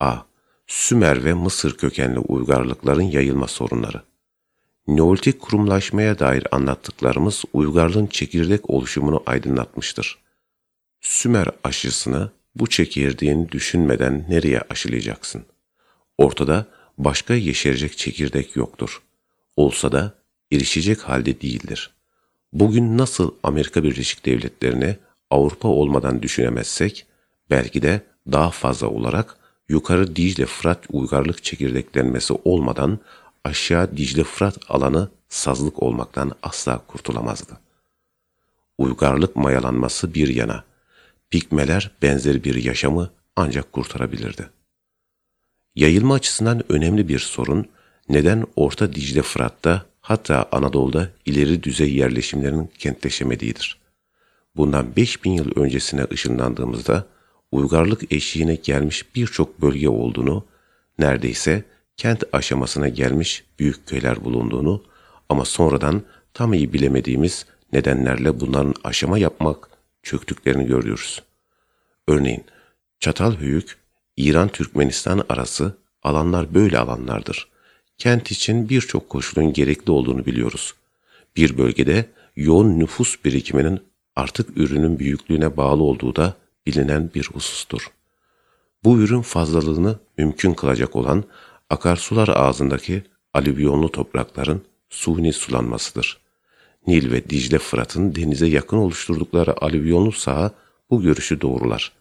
A. Sümer ve Mısır kökenli uygarlıkların yayılma sorunları. Neolitik kurumlaşmaya dair anlattıklarımız uygarlığın çekirdek oluşumunu aydınlatmıştır. Sümer aşısını bu çekirdeğin düşünmeden nereye aşılayacaksın? Ortada başka yeşerecek çekirdek yoktur. Olsa da erişecek halde değildir. Bugün nasıl Amerika Birleşik Devletleri'ni Avrupa olmadan düşünemezsek, belki de daha fazla olarak yukarı Dicle Fırat uygarlık çekirdeklenmesi olmadan aşağı Dicle Fırat alanı sazlık olmaktan asla kurtulamazdı. Uygarlık mayalanması bir yana, Pikmeler benzeri bir yaşamı ancak kurtarabilirdi. Yayılma açısından önemli bir sorun, neden Orta Dicle Fırat'ta hatta Anadolu'da ileri düzey yerleşimlerin kentleşemediğidir. Bundan 5000 yıl öncesine ışınlandığımızda uygarlık eşiğine gelmiş birçok bölge olduğunu, neredeyse kent aşamasına gelmiş büyük köyler bulunduğunu ama sonradan tam iyi bilemediğimiz nedenlerle bunların aşama yapmak çöktüklerini görüyoruz. Örneğin Çatalhöyük, İran-Türkmenistan arası alanlar böyle alanlardır. Kent için birçok koşulun gerekli olduğunu biliyoruz. Bir bölgede yoğun nüfus birikiminin artık ürünün büyüklüğüne bağlı olduğu da bilinen bir husustur. Bu ürün fazlalığını mümkün kılacak olan akarsular ağzındaki alüvyonlu toprakların suni sulanmasıdır. Nil ve Dicle Fırat'ın denize yakın oluşturdukları alüvyonlu saha bu görüşü doğrular.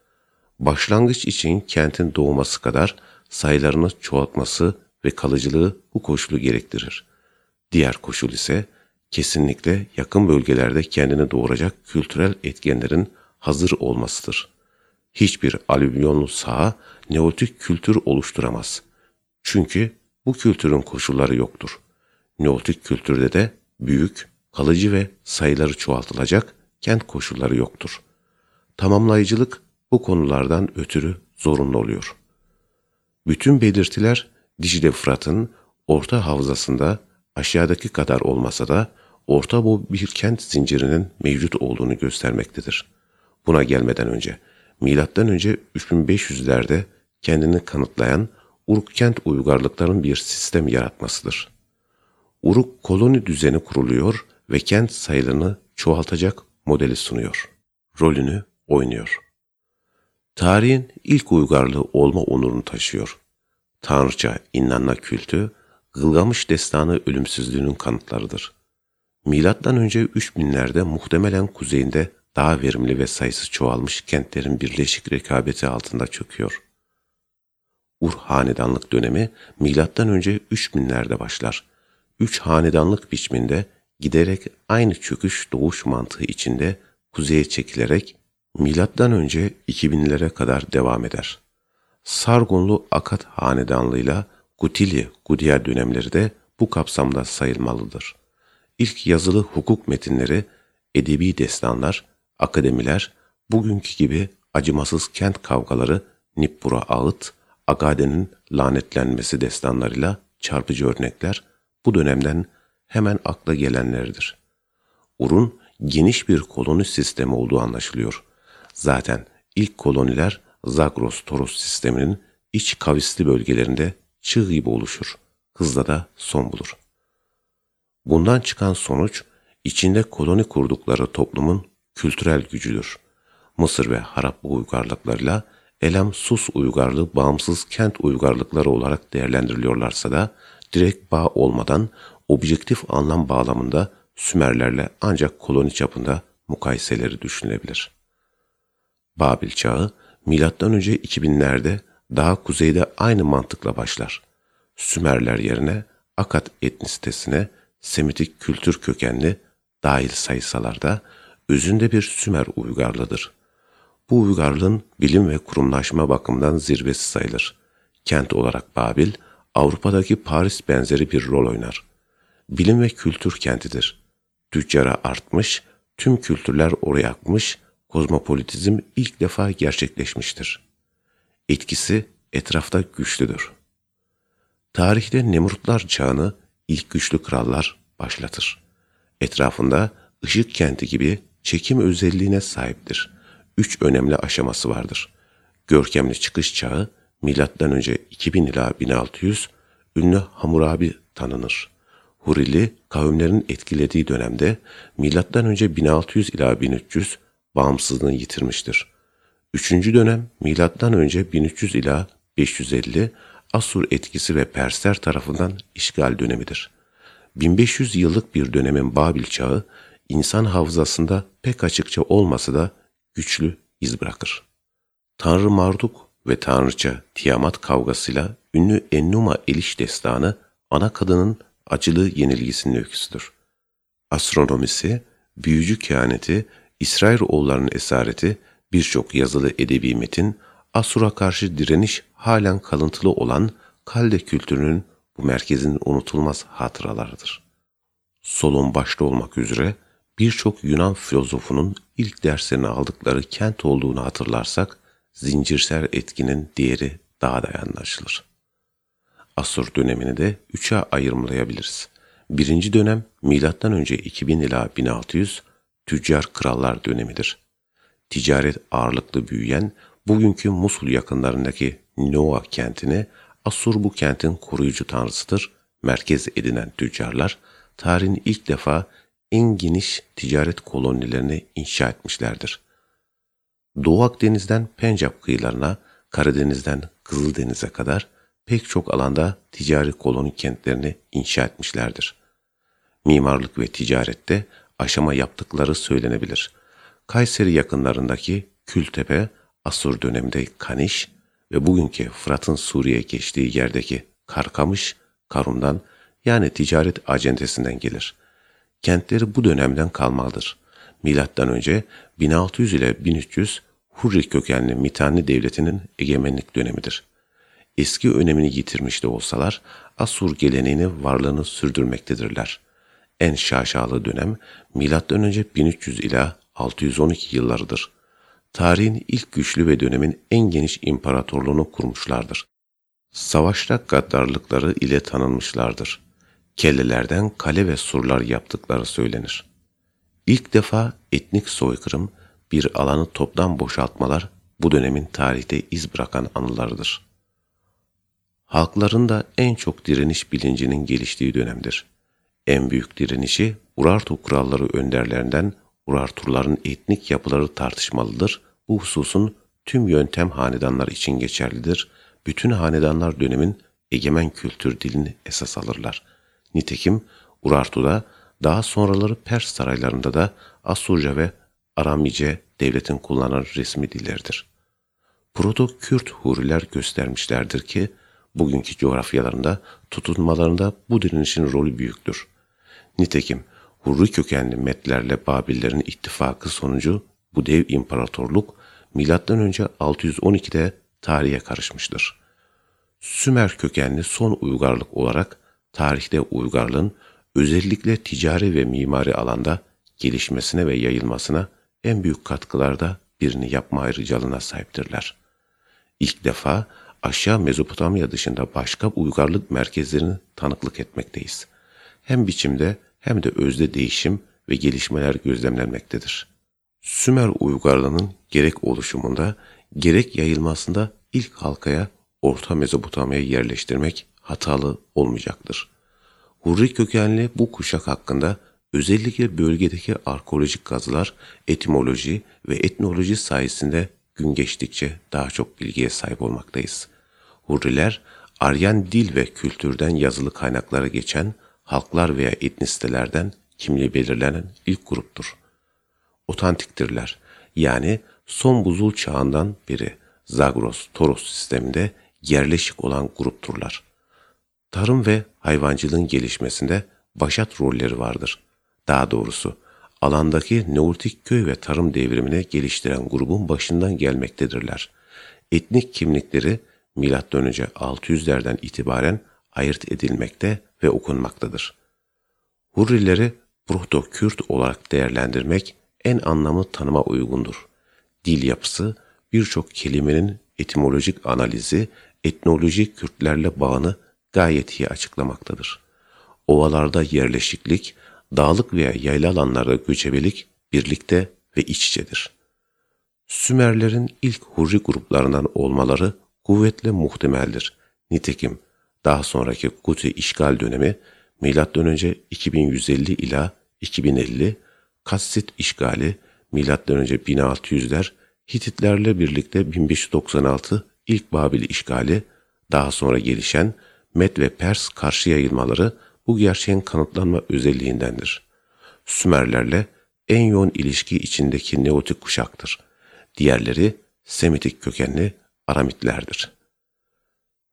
Başlangıç için kentin doğması kadar sayılarını çoğaltması ve kalıcılığı bu koşulu gerektirir. Diğer koşul ise kesinlikle yakın bölgelerde kendini doğuracak kültürel etkenlerin hazır olmasıdır. Hiçbir alüvyonlu saha neolitik kültür oluşturamaz. Çünkü bu kültürün koşulları yoktur. Neolitik kültürde de büyük, kalıcı ve sayıları çoğaltılacak kent koşulları yoktur. Tamamlayıcılık bu konulardan ötürü zorunlu oluyor. Bütün belirtiler Dicle Fırat'ın orta havzasında aşağıdaki kadar olmasa da orta boy bir kent zincirinin mevcut olduğunu göstermektedir. Buna gelmeden önce milattan önce 3500'lerde kendini kanıtlayan Uruk kent uygarlıkların bir sistem yaratmasıdır. Uruk koloni düzeni kuruluyor ve kent sayılarını çoğaltacak modeli sunuyor. Rolünü oynuyor. Tarihin ilk uygarlığı olma onurunu taşıyor. Tanrıça inanma kültü, Gılgamış destanı ölümsüzlüğünün kanıtlarıdır. Milattan önce 3000'lerde muhtemelen kuzeyinde daha verimli ve sayısı çoğalmış kentlerin birleşik rekabeti altında çöküyor. Ur hanedanlık dönemi milattan önce 3000'lerde başlar. Üç hanedanlık biçiminde giderek aynı çöküş doğuş mantığı içinde kuzeye çekilerek milattan önce 2000'lere kadar devam eder. Sargonlu Akat hanedanlığıyla Gutili Gudya dönemleri de bu kapsamda sayılmalıdır. İlk yazılı hukuk metinleri, edebi destanlar, akademiler, bugünkü gibi acımasız kent kavgaları, Nippura Ağıt, Agade'nin lanetlenmesi destanlarıyla çarpıcı örnekler bu dönemden hemen akla gelenlerdir. Urun geniş bir koloni sistemi olduğu anlaşılıyor. Zaten ilk koloniler Zagros-Toros sisteminin iç kavisli bölgelerinde çığ gibi oluşur. Hızla da son bulur. Bundan çıkan sonuç içinde koloni kurdukları toplumun kültürel gücüdür. Mısır ve Harap uygarlıklarıyla Elam Sus uygarlığı bağımsız kent uygarlıkları olarak değerlendiriliyorlarsa da direkt bağ olmadan objektif anlam bağlamında Sümerlerle ancak koloni çapında mukayeseleri düşünülebilir. Babil çağı milattan önce 2000'lerde daha kuzeyde aynı mantıkla başlar. Sümerler yerine Akat etnisitesine Semitik kültür kökenli dahil sayısalarda özünde bir Sümer uygarlığıdır. Bu uygarlığın bilim ve kurumlaşma bakımından zirvesi sayılır. Kent olarak Babil, Avrupa'daki Paris benzeri bir rol oynar. Bilim ve kültür kentidir. Tüccara artmış, tüm kültürler oraya akmış, kozmopolitizm ilk defa gerçekleşmiştir. Etkisi etrafta güçlüdür. Tarihte Nemrutlar çağını ilk güçlü krallar başlatır. Etrafında ışık kenti gibi çekim özelliğine sahiptir. Üç önemli aşaması vardır. Görkemli çıkış çağı, M.Ö. 2000 ila 1600 ünlü Hammurabi tanınır. Hurili kavimlerin etkilediği dönemde M.Ö. 1600 ila 1300 bağımsızlığını yitirmiştir. Üçüncü dönem M.Ö. 1300 ila 550 Asur etkisi ve Persler tarafından işgal dönemidir. 1500 yıllık bir dönemin Babil çağı insan hafızasında pek açıkça olmasa da güçlü iz bırakır. Tanrı Marduk ve Tanrıça Tiamat kavgasıyla ünlü Ennuma Eliş destanı ana kadının acılı yenilgisinin öyküsüdür. Astronomisi, büyücü kehaneti, İsrailoğullarının esareti, birçok yazılı edebi metin, Asur'a karşı direniş halen kalıntılı olan Kalde kültürünün bu merkezin unutulmaz hatıralarıdır. Solon başta olmak üzere birçok Yunan filozofunun ilk derslerini aldıkları kent olduğunu hatırlarsak, zincirsel etkinin diğeri daha da anlaşılır. Asur dönemini de üçe ayırmalayabiliriz. Birinci dönem M.Ö. 2000 ila 1600 tüccar krallar dönemidir. Ticaret ağırlıklı büyüyen bugünkü Musul yakınlarındaki Ninoa kentini Asur bu kentin koruyucu tanrısıdır. Merkez edinen tüccarlar tarihin ilk defa en geniş ticaret kolonilerini inşa etmişlerdir. Doğu Akdeniz'den Pencap kıyılarına, Karadeniz'den Kızıldeniz'e kadar pek çok alanda ticari koloni kentlerini inşa etmişlerdir. Mimarlık ve ticarette aşama yaptıkları söylenebilir. Kayseri yakınlarındaki Kültepe, Asur döneminde Kaniş ve bugünkü Fırat'ın Suriye'ye geçtiği yerdeki Karkamış, Karum'dan yani ticaret acentesinden gelir. Kentleri bu dönemden kalmalıdır. Milattan önce 1600 ile 1300 Hurri kökenli Mitanni devletinin egemenlik dönemidir. Eski önemini yitirmiş de olsalar Asur geleneğini varlığını sürdürmektedirler. En şaşalı dönem M.Ö. 1300 ila 612 yıllarıdır. Tarihin ilk güçlü ve dönemin en geniş imparatorluğunu kurmuşlardır. Savaşta gaddarlıkları ile tanınmışlardır. Kellelerden kale ve surlar yaptıkları söylenir. İlk defa etnik soykırım, bir alanı toptan boşaltmalar bu dönemin tarihte iz bırakan anılarıdır. Halkların da en çok direniş bilincinin geliştiği dönemdir. En büyük direnişi Urartu kralları önderlerinden Urartuların etnik yapıları tartışmalıdır. Bu hususun tüm yöntem hanedanlar için geçerlidir. Bütün hanedanlar dönemin egemen kültür dilini esas alırlar. Nitekim Urartu'da daha sonraları Pers saraylarında da Asurca ve Aramice devletin kullanan resmi dilleridir. Proto-Kürt Huriler göstermişlerdir ki, bugünkü coğrafyalarında tutunmalarında bu direnişin rolü büyüktür. Nitekim Hurri kökenli Metlerle Babillerin ittifakı sonucu bu dev imparatorluk M.Ö. 612'de tarihe karışmıştır. Sümer kökenli son uygarlık olarak tarihte uygarlığın özellikle ticari ve mimari alanda gelişmesine ve yayılmasına en büyük katkılarda birini yapma ayrıcalığına sahiptirler. İlk defa aşağı Mezopotamya dışında başka uygarlık merkezlerini tanıklık etmekteyiz. Hem biçimde hem de özde değişim ve gelişmeler gözlemlenmektedir. Sümer uygarlığının gerek oluşumunda gerek yayılmasında ilk halkaya Orta Mezopotamya'yı yerleştirmek hatalı olmayacaktır. Hurri kökenli bu kuşak hakkında özellikle bölgedeki arkeolojik kazılar, etimoloji ve etnoloji sayesinde gün geçtikçe daha çok bilgiye sahip olmaktayız. Hurriler, Aryan dil ve kültürden yazılı kaynaklara geçen halklar veya etnisitelerden kimliği belirlenen ilk gruptur. Otantiktirler, yani son buzul çağından beri Zagros, Toros sisteminde yerleşik olan grupturlar. Tarım ve hayvancılığın gelişmesinde başat rolleri vardır. Daha doğrusu alandaki Neolitik köy ve tarım devrimine geliştiren grubun başından gelmektedirler. Etnik kimlikleri M.Ö. 600'lerden itibaren ayırt edilmekte ve okunmaktadır. Hurrileri Proto-Kürt olarak değerlendirmek en anlamlı tanıma uygundur. Dil yapısı, birçok kelimenin etimolojik analizi, etnolojik Kürtlerle bağını gayet iyi açıklamaktadır. Ovalarda yerleşiklik, dağlık veya yayla alanlarda göçebelik birlikte ve iç içedir. Sümerlerin ilk hurri gruplarından olmaları kuvvetle muhtemeldir. Nitekim daha sonraki Kuti işgal dönemi M.Ö. 2150 ila 2050, Kassit işgali M.Ö. 1600'ler, Hititlerle birlikte 1596 ilk Babil işgali, daha sonra gelişen Med ve Pers karşı yayılmaları bu gerçeğin kanıtlanma özelliğindendir. Sümerlerle en yoğun ilişki içindeki Neotik kuşaktır. Diğerleri Semitik kökenli Aramitlerdir.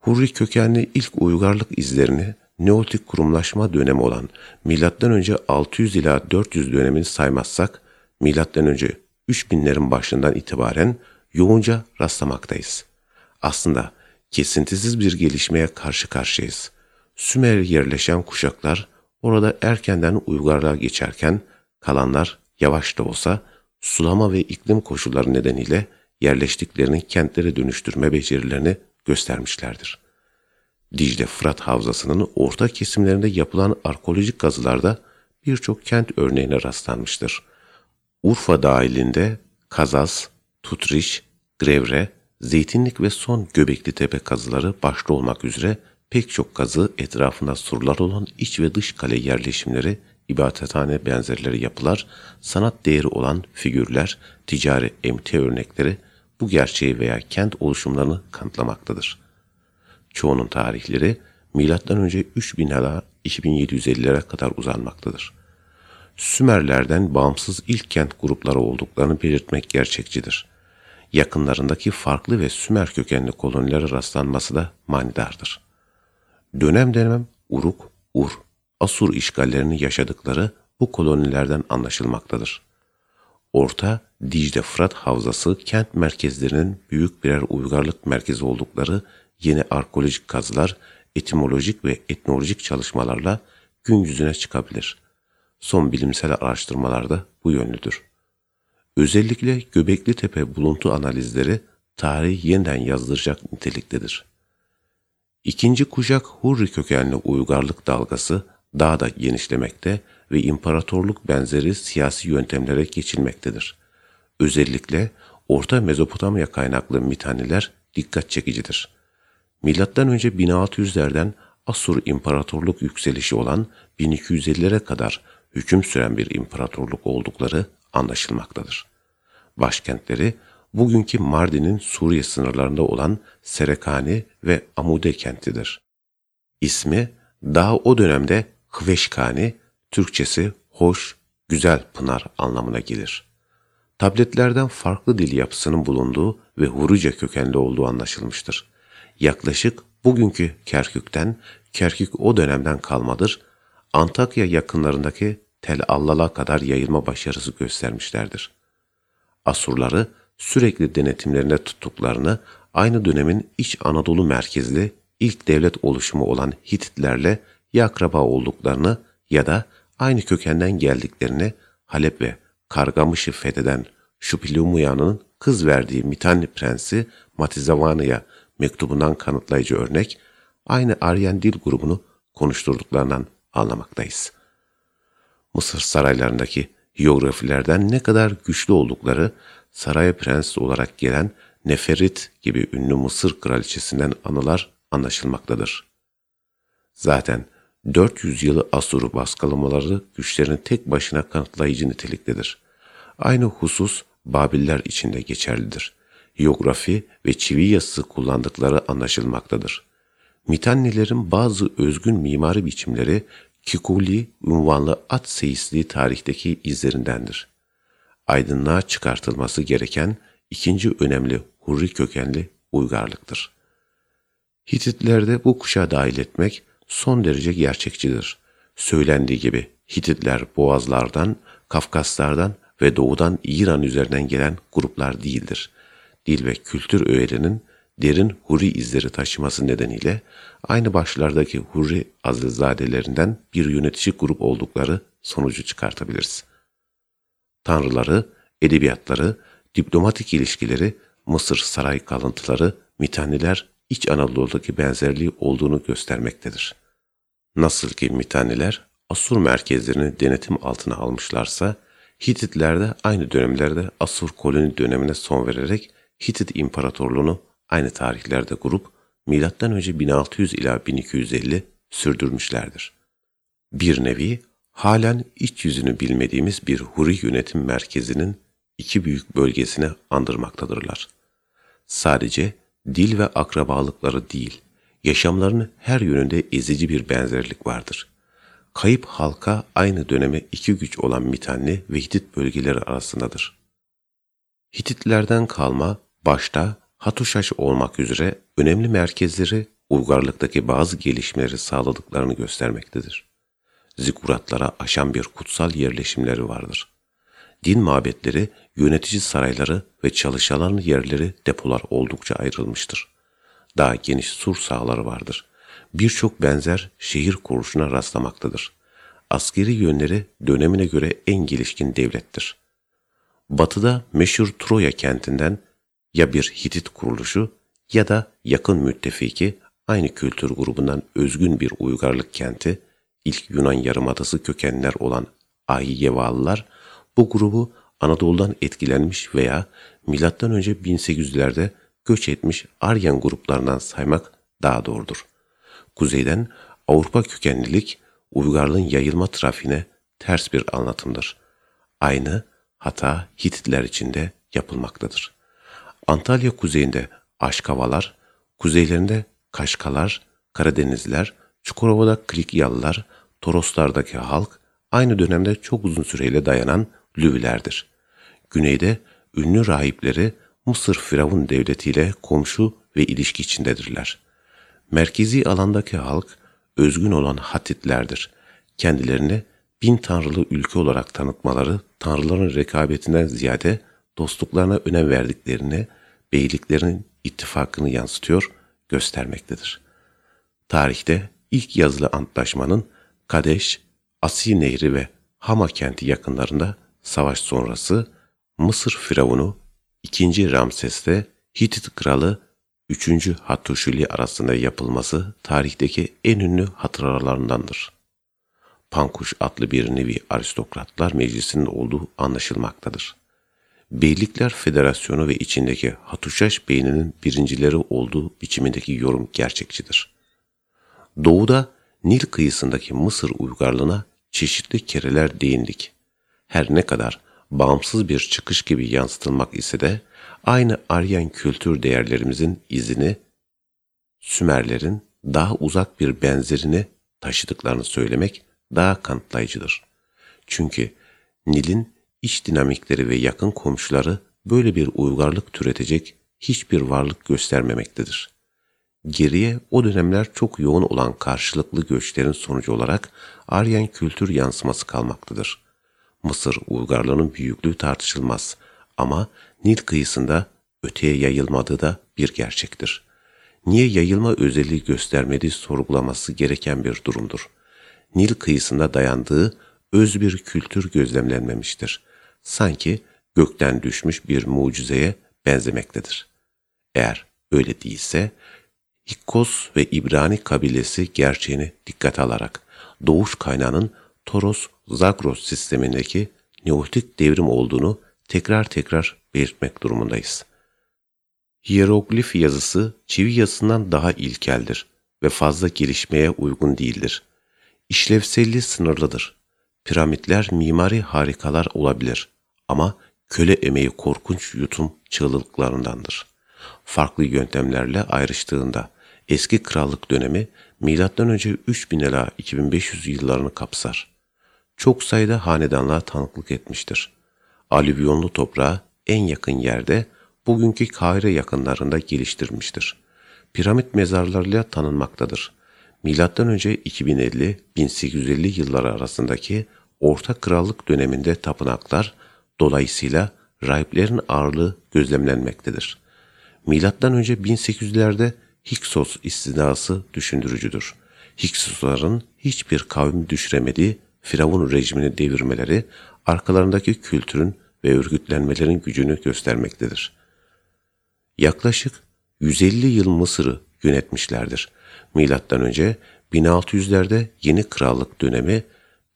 Hurri kökenli ilk uygarlık izlerini Neotik kurumlaşma dönemi olan M.Ö. 600 ila 400 dönemini saymazsak M.Ö. 3000'lerin başından itibaren yoğunca rastlamaktayız. Aslında kesintisiz bir gelişmeye karşı karşıyayız. Sümer yerleşen kuşaklar orada erkenden uygarlığa geçerken kalanlar yavaş da olsa sulama ve iklim koşulları nedeniyle yerleştiklerini kentlere dönüştürme becerilerini göstermişlerdir. Dicle Fırat Havzası'nın orta kesimlerinde yapılan arkeolojik kazılarda birçok kent örneğine rastlanmıştır. Urfa dahilinde Kazas, Tutriş, Grevre, Zeytinlik ve son Göbekli Tepe kazıları başta olmak üzere pek çok kazı etrafında surlar olan iç ve dış kale yerleşimleri, ibadethane benzerleri yapılar, sanat değeri olan figürler, ticari emtia örnekleri bu gerçeği veya kent oluşumlarını kanıtlamaktadır. Çoğunun tarihleri M.Ö. 3000 ila 2750'lere kadar uzanmaktadır. Sümerlerden bağımsız ilk kent grupları olduklarını belirtmek gerçekçidir. Yakınlarındaki farklı ve Sümer kökenli kolonilere rastlanması da manidardır. Dönem dönem Uruk, Ur, Asur işgallerini yaşadıkları bu kolonilerden anlaşılmaktadır. Orta Dicle Fırat Havzası kent merkezlerinin büyük birer uygarlık merkezi oldukları yeni arkeolojik kazılar, etimolojik ve etnolojik çalışmalarla gün yüzüne çıkabilir. Son bilimsel araştırmalar da bu yönlüdür. Özellikle Göbekli Tepe buluntu analizleri tarihi yeniden yazdıracak niteliktedir. İkinci kuşak Hurri kökenli uygarlık dalgası daha da genişlemekte ve imparatorluk benzeri siyasi yöntemlere geçilmektedir. Özellikle Orta Mezopotamya kaynaklı mitaniler dikkat çekicidir. Milattan önce 1600'lerden Asur İmparatorluk yükselişi olan 1250'lere kadar hüküm süren bir imparatorluk oldukları anlaşılmaktadır. Başkentleri bugünkü Mardin'in Suriye sınırlarında olan Serekani ve Amude kentidir. İsmi daha o dönemde Hveşkani, Türkçesi hoş, güzel pınar anlamına gelir. Tabletlerden farklı dil yapısının bulunduğu ve Huruca kökenli olduğu anlaşılmıştır. Yaklaşık bugünkü Kerkük'ten, Kerkük o dönemden kalmadır, Antakya yakınlarındaki Tel Allal'a kadar yayılma başarısı göstermişlerdir. Asurları sürekli denetimlerine tuttuklarını, aynı dönemin İç Anadolu merkezli ilk devlet oluşumu olan Hititlerle ya akraba olduklarını ya da aynı kökenden geldiklerini Halep ve Kargamış'ı fetheden Şupilumuya'nın kız verdiği Mitanni prensi Matizavanı'ya mektubundan kanıtlayıcı örnek, aynı Aryan dil grubunu konuşturduklarından anlamaktayız. Mısır saraylarındaki hiyografilerden ne kadar güçlü oldukları saraya prens olarak gelen Neferit gibi ünlü Mısır kraliçesinden anılar anlaşılmaktadır. Zaten 400 yılı Asur'u baskılamaları güçlerini tek başına kanıtlayıcı niteliktedir. Aynı husus Babiller için de geçerlidir. Hiyografi ve çivi yazısı kullandıkları anlaşılmaktadır. Mitannilerin bazı özgün mimari biçimleri Kikuli unvanlı at seyisliği tarihteki izlerindendir. Aydınlığa çıkartılması gereken ikinci önemli Hurri kökenli uygarlıktır. Hititlerde bu kuşa dahil etmek son derece gerçekçidir. Söylendiği gibi Hititler Boğazlardan, Kafkaslardan ve doğudan İran üzerinden gelen gruplar değildir. Dil ve kültür öğelerinin derin Huri izleri taşıması nedeniyle aynı başlardaki Huri azilzadelerinden bir yönetici grup oldukları sonucu çıkartabiliriz. Tanrıları, edebiyatları, diplomatik ilişkileri, Mısır saray kalıntıları, mitanniler İç Anadolu'daki benzerliği olduğunu göstermektedir. Nasıl ki Mitanniler Asur merkezlerini denetim altına almışlarsa, Hititler de aynı dönemlerde Asur koloni dönemine son vererek Hitit İmparatorluğunu aynı tarihlerde kurup M.Ö. 1600 ila 1250 sürdürmüşlerdir. Bir nevi halen iç yüzünü bilmediğimiz bir huri yönetim merkezinin iki büyük bölgesini andırmaktadırlar. Sadece dil ve akrabalıkları değil, yaşamlarının her yönünde ezici bir benzerlik vardır. Kayıp halka aynı döneme iki güç olan Mitanni ve Hitit bölgeleri arasındadır. Hititlerden kalma, başta Hatuşaş olmak üzere önemli merkezleri uygarlıktaki bazı gelişmeleri sağladıklarını göstermektedir. Zikuratlara aşan bir kutsal yerleşimleri vardır. Din mabetleri, yönetici sarayları ve çalışanların yerleri depolar oldukça ayrılmıştır. Daha geniş sur sahaları vardır. Birçok benzer şehir kuruluşuna rastlamaktadır. Askeri yönleri dönemine göre en gelişkin devlettir. Batıda meşhur Troya kentinden ya bir Hitit kuruluşu ya da yakın müttefiki aynı kültür grubundan özgün bir uygarlık kenti, ilk Yunan yarımadası kökenler olan Ayyevalılar bu grubu Anadolu'dan etkilenmiş veya M.Ö. 1800'lerde göç etmiş Aryan gruplarından saymak daha doğrudur. Kuzeyden Avrupa kökenlilik uygarlığın yayılma trafiğine ters bir anlatımdır. Aynı hata Hititler için de yapılmaktadır. Antalya kuzeyinde Aşkavalar, kuzeylerinde Kaşkalar, Karadenizler, Çukurova'da Klikyalılar, Toroslardaki halk aynı dönemde çok uzun süreyle dayanan Lüvilerdir. Güneyde ünlü rahipleri Mısır Firavun devletiyle komşu ve ilişki içindedirler. Merkezi alandaki halk özgün olan Hatitlerdir. Kendilerini bin tanrılı ülke olarak tanıtmaları tanrıların rekabetinden ziyade dostluklarına önem verdiklerini, beyliklerin ittifakını yansıtıyor, göstermektedir. Tarihte ilk yazılı antlaşmanın Kadeş, Asi Nehri ve Hama kenti yakınlarında savaş sonrası Mısır Firavunu 2. Ramses'te Hitit kralı 3. Hattusili arasında yapılması tarihteki en ünlü hatıralarındandır. Pankuş adlı bir nevi aristokratlar meclisinin olduğu anlaşılmaktadır. Beylikler Federasyonu ve içindeki Hatuşaş beyninin birincileri olduğu biçimindeki yorum gerçekçidir. Doğuda Nil kıyısındaki Mısır uygarlığına çeşitli kereler değindik. Her ne kadar bağımsız bir çıkış gibi yansıtılmak ise de aynı Aryan kültür değerlerimizin izini Sümerlerin daha uzak bir benzerini taşıdıklarını söylemek daha kanıtlayıcıdır. Çünkü Nil'in iç dinamikleri ve yakın komşuları böyle bir uygarlık türetecek hiçbir varlık göstermemektedir. Geriye o dönemler çok yoğun olan karşılıklı göçlerin sonucu olarak Aryan kültür yansıması kalmaktadır. Mısır uygarlığının büyüklüğü tartışılmaz ama Nil kıyısında öteye yayılmadığı da bir gerçektir. Niye yayılma özelliği göstermediği sorgulaması gereken bir durumdur. Nil kıyısında dayandığı öz bir kültür gözlemlenmemiştir. Sanki gökten düşmüş bir mucizeye benzemektedir. Eğer öyle değilse, Hikkos ve İbrani kabilesi gerçeğini dikkat alarak doğuş kaynağının Toros-Zagros sistemindeki Neolitik devrim olduğunu tekrar tekrar belirtmek durumundayız. Hieroglif yazısı çivi yazısından daha ilkeldir ve fazla gelişmeye uygun değildir. İşlevselliği sınırlıdır. Piramitler mimari harikalar olabilir ama köle emeği korkunç yutum çığlıklarındandır. Farklı yöntemlerle ayrıştığında eski krallık dönemi M.Ö. 3000 ila 2500 yıllarını kapsar. Çok sayıda hanedanlığa tanıklık etmiştir. Alüvyonlu toprağı en yakın yerde bugünkü Kahire yakınlarında geliştirmiştir. Piramit mezarlarıyla tanınmaktadır. Önce 2050-1850 yılları arasındaki Orta Krallık döneminde tapınaklar dolayısıyla rahiplerin ağırlığı gözlemlenmektedir. Önce 1800'lerde Hiksos istilası düşündürücüdür. Hiksosların hiçbir kavim düşüremediği Firavun rejimini devirmeleri arkalarındaki kültürün ve örgütlenmelerin gücünü göstermektedir. Yaklaşık 150 yıl Mısır'ı yönetmişlerdir. Milattan önce 1600'lerde yeni krallık dönemi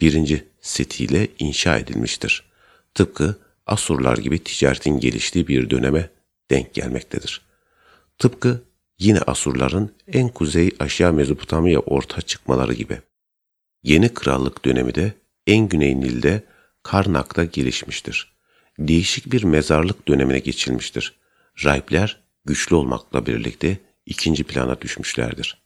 1. Seti ile inşa edilmiştir. Tıpkı Asurlar gibi ticaretin geliştiği bir döneme denk gelmektedir. Tıpkı yine Asurların en kuzey aşağı Mezopotamya orta çıkmaları gibi. Yeni krallık dönemi de en güney Nil'de Karnak'ta gelişmiştir. Değişik bir mezarlık dönemine geçilmiştir. Rahipler güçlü olmakla birlikte ikinci plana düşmüşlerdir.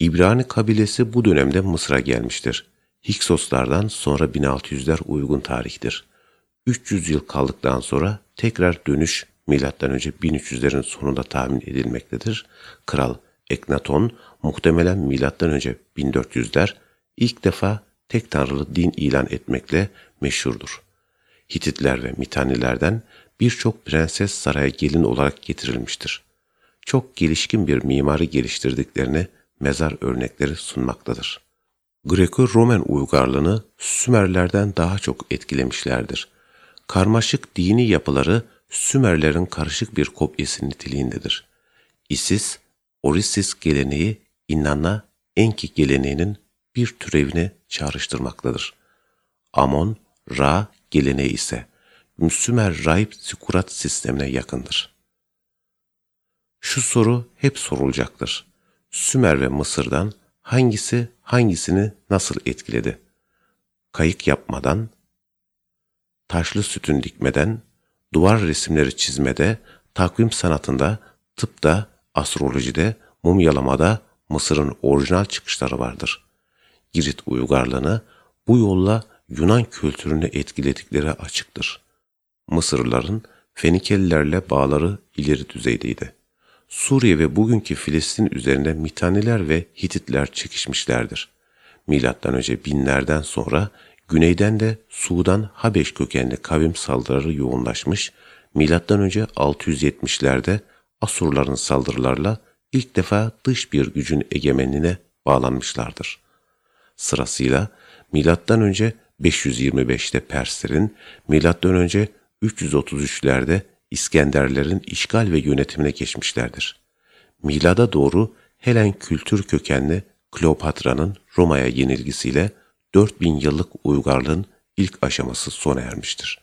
İbrani kabilesi bu dönemde Mısır'a gelmiştir. Hiksoslardan sonra 1600'ler uygun tarihtir. 300 yıl kaldıktan sonra tekrar dönüş M.Ö. 1300'lerin sonunda tahmin edilmektedir. Kral Eknaton muhtemelen M.Ö. 1400'ler ilk defa tek tanrılı din ilan etmekle meşhurdur. Hititler ve Mitanilerden birçok prenses saraya gelin olarak getirilmiştir. Çok gelişkin bir mimari geliştirdiklerini mezar örnekleri sunmaktadır. Greko-Romen uygarlığını Sümerlerden daha çok etkilemişlerdir. Karmaşık dini yapıları Sümerlerin karışık bir kopyası niteliğindedir. Isis, Orisis geleneği Inanna Enki geleneğinin bir türevine çağrıştırmaktadır. Amon, Ra geleneği ise Sümer rahip zikurat sistemine yakındır. Şu soru hep sorulacaktır. Sümer ve Mısır'dan hangisi hangisini nasıl etkiledi? Kayık yapmadan, taşlı sütün dikmeden, duvar resimleri çizmede, takvim sanatında, tıpta, astrolojide, mumyalamada Mısır'ın orijinal çıkışları vardır. Girit uygarlığını bu yolla Yunan kültürünü etkiledikleri açıktır. Mısırlıların Fenikelilerle bağları ileri düzeydeydi. Suriye ve bugünkü Filistin üzerinde Mitaniler ve Hititler çekişmişlerdir. Milattan önce binlerden sonra güneyden de Sudan Habeş kökenli kavim saldırıları yoğunlaşmış, milattan önce 670'lerde Asurların saldırılarla ilk defa dış bir gücün egemenliğine bağlanmışlardır. Sırasıyla milattan önce 525'te Perslerin, milattan önce 333'lerde İskenderlerin işgal ve yönetimine geçmişlerdir. Milada doğru Helen kültür kökenli Kleopatra'nın Roma'ya yenilgisiyle 4000 yıllık uygarlığın ilk aşaması sona ermiştir.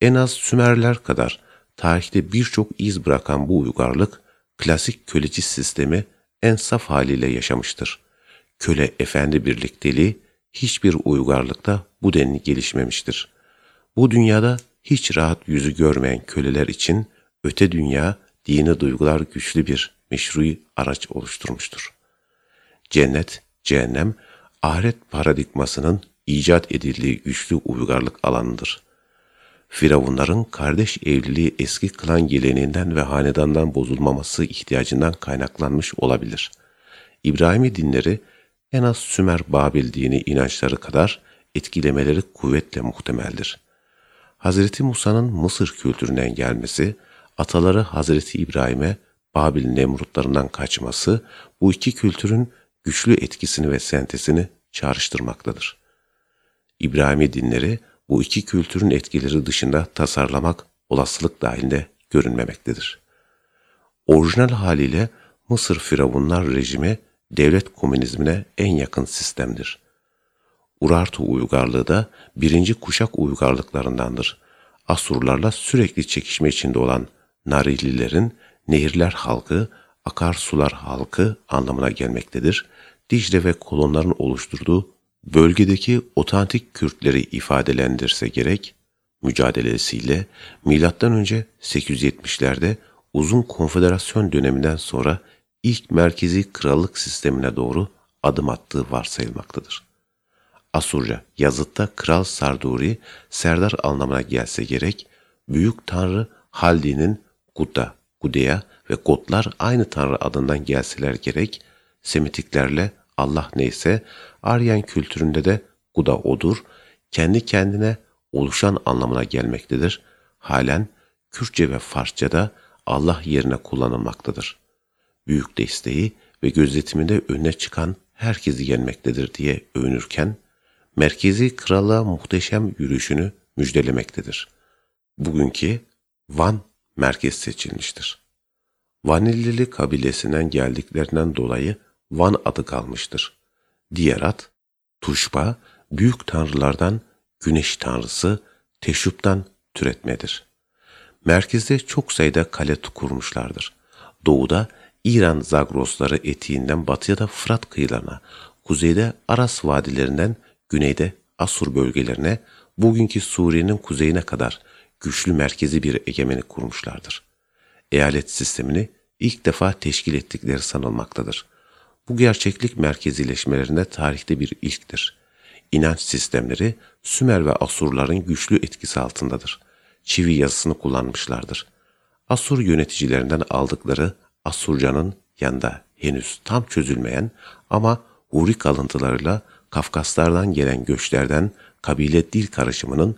En az Sümerler kadar tarihte birçok iz bırakan bu uygarlık, klasik köleci sistemi en saf haliyle yaşamıştır. Köle efendi birlikteliği hiçbir uygarlıkta bu denli gelişmemiştir. Bu dünyada hiç rahat yüzü görmeyen köleler için öte dünya dini duygular güçlü bir meşru araç oluşturmuştur. Cennet, cehennem, ahiret paradigmasının icat edildiği güçlü uygarlık alanıdır. Firavunların kardeş evliliği eski klan geleneğinden ve hanedandan bozulmaması ihtiyacından kaynaklanmış olabilir. İbrahimi dinleri en az Sümer Babil dini inançları kadar etkilemeleri kuvvetle muhtemeldir. Hazreti Musa'nın Mısır kültüründen gelmesi, ataları Hazreti İbrahim'e Babil Nemrutlarından kaçması bu iki kültürün güçlü etkisini ve sentezini çağrıştırmaktadır. İbrahimi dinleri bu iki kültürün etkileri dışında tasarlamak olasılık dahilinde görünmemektedir. Orijinal haliyle Mısır Firavunlar rejimi devlet komünizmine en yakın sistemdir. Urartu uygarlığı da birinci kuşak uygarlıklarındandır. Asurlarla sürekli çekişme içinde olan Narililerin nehirler halkı, akarsular halkı anlamına gelmektedir. Dicle ve kolonların oluşturduğu bölgedeki otantik Kürtleri ifadelendirse gerek, mücadelesiyle M.Ö. 870'lerde uzun konfederasyon döneminden sonra ilk merkezi krallık sistemine doğru adım attığı varsayılmaktadır. Asurca yazıtta Kral Sarduri, Serdar anlamına gelse gerek, Büyük Tanrı Haldi'nin Gudda, Gudeya ve Gotlar aynı Tanrı adından gelseler gerek, Semitiklerle Allah neyse, Aryan kültüründe de Guda odur, kendi kendine oluşan anlamına gelmektedir. Halen Kürtçe ve Farsça'da Allah yerine kullanılmaktadır. Büyük desteği ve gözetiminde öne çıkan herkesi yenmektedir diye övünürken, merkezi krallığa muhteşem yürüyüşünü müjdelemektedir. Bugünkü Van merkez seçilmiştir. Vanillili kabilesinden geldiklerinden dolayı Van adı kalmıştır. Diğer ad, Tuşba, büyük tanrılardan güneş tanrısı Teşup'tan türetmedir. Merkezde çok sayıda kale kurmuşlardır. Doğuda İran Zagrosları etiğinden batıya da Fırat kıyılarına, kuzeyde Aras vadilerinden güneyde Asur bölgelerine, bugünkü Suriye'nin kuzeyine kadar güçlü merkezi bir egemeni kurmuşlardır. Eyalet sistemini ilk defa teşkil ettikleri sanılmaktadır. Bu gerçeklik merkezileşmelerinde tarihte bir ilktir. İnanç sistemleri Sümer ve Asurların güçlü etkisi altındadır. Çivi yazısını kullanmışlardır. Asur yöneticilerinden aldıkları Asurcanın yanında henüz tam çözülmeyen ama Huri kalıntılarıyla Kafkaslardan gelen göçlerden kabile dil karışımının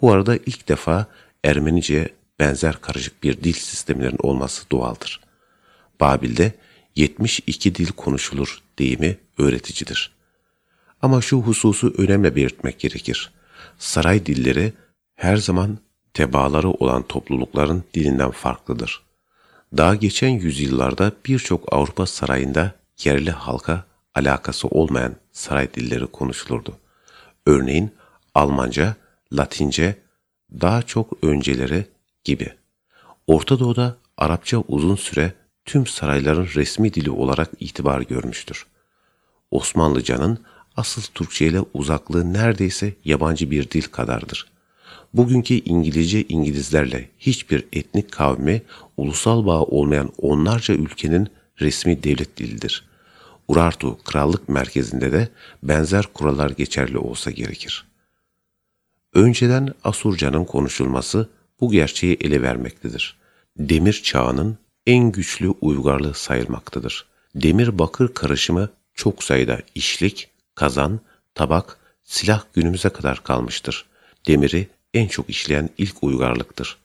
bu arada ilk defa Ermenice benzer karışık bir dil sistemlerinin olması doğaldır. Babil'de 72 dil konuşulur deyimi öğreticidir. Ama şu hususu önemli belirtmek gerekir. Saray dilleri her zaman tebaaları olan toplulukların dilinden farklıdır. Daha geçen yüzyıllarda birçok Avrupa sarayında yerli halka alakası olmayan saray dilleri konuşulurdu. Örneğin Almanca, Latince, daha çok önceleri gibi. Orta Doğu'da Arapça uzun süre tüm sarayların resmi dili olarak itibar görmüştür. Osmanlıcanın asıl Türkçe ile uzaklığı neredeyse yabancı bir dil kadardır. Bugünkü İngilizce İngilizlerle hiçbir etnik kavmi ulusal bağ olmayan onlarca ülkenin resmi devlet dilidir. Urartu krallık merkezinde de benzer kurallar geçerli olsa gerekir. Önceden Asurcanın konuşulması bu gerçeği ele vermektedir. Demir çağının en güçlü uygarlığı sayılmaktadır. Demir bakır karışımı çok sayıda işlik, kazan, tabak, silah günümüze kadar kalmıştır. Demiri en çok işleyen ilk uygarlıktır.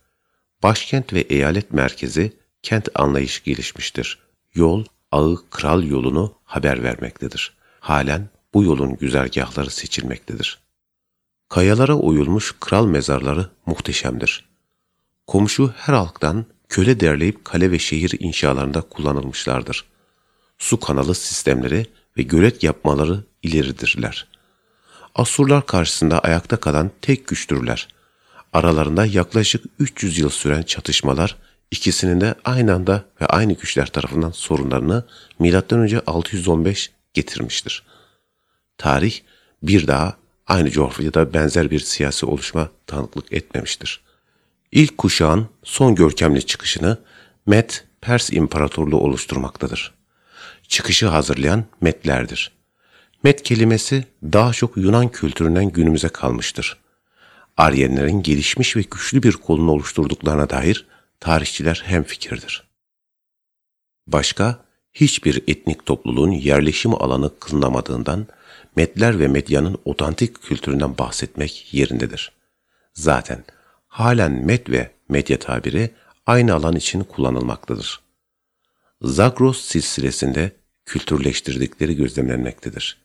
Başkent ve eyalet merkezi kent anlayışı gelişmiştir. Yol, ağı kral yolunu haber vermektedir. Halen bu yolun güzergahları seçilmektedir. Kayalara oyulmuş kral mezarları muhteşemdir. Komşu her halktan köle derleyip kale ve şehir inşalarında kullanılmışlardır. Su kanalı sistemleri ve gölet yapmaları ileridirler. Asurlar karşısında ayakta kalan tek güçtürler. Aralarında yaklaşık 300 yıl süren çatışmalar ikisinin de aynı anda ve aynı güçler tarafından sorunlarını M.Ö. 615 getirmiştir. Tarih bir daha aynı coğrafyada benzer bir siyasi oluşma tanıklık etmemiştir. İlk kuşağın son görkemli çıkışını Med, Pers İmparatorluğu oluşturmaktadır. Çıkışı hazırlayan Medlerdir. Med kelimesi daha çok Yunan kültüründen günümüze kalmıştır. Aryenlerin gelişmiş ve güçlü bir kolunu oluşturduklarına dair tarihçiler hemfikirdir. Başka hiçbir etnik topluluğun yerleşim alanı kılınamadığından Medler ve Medyanın otantik kültüründen bahsetmek yerindedir. Zaten halen Med ve Medya tabiri aynı alan için kullanılmaktadır. Zagros silsilesinde kültürleştirdikleri gözlemlenmektedir.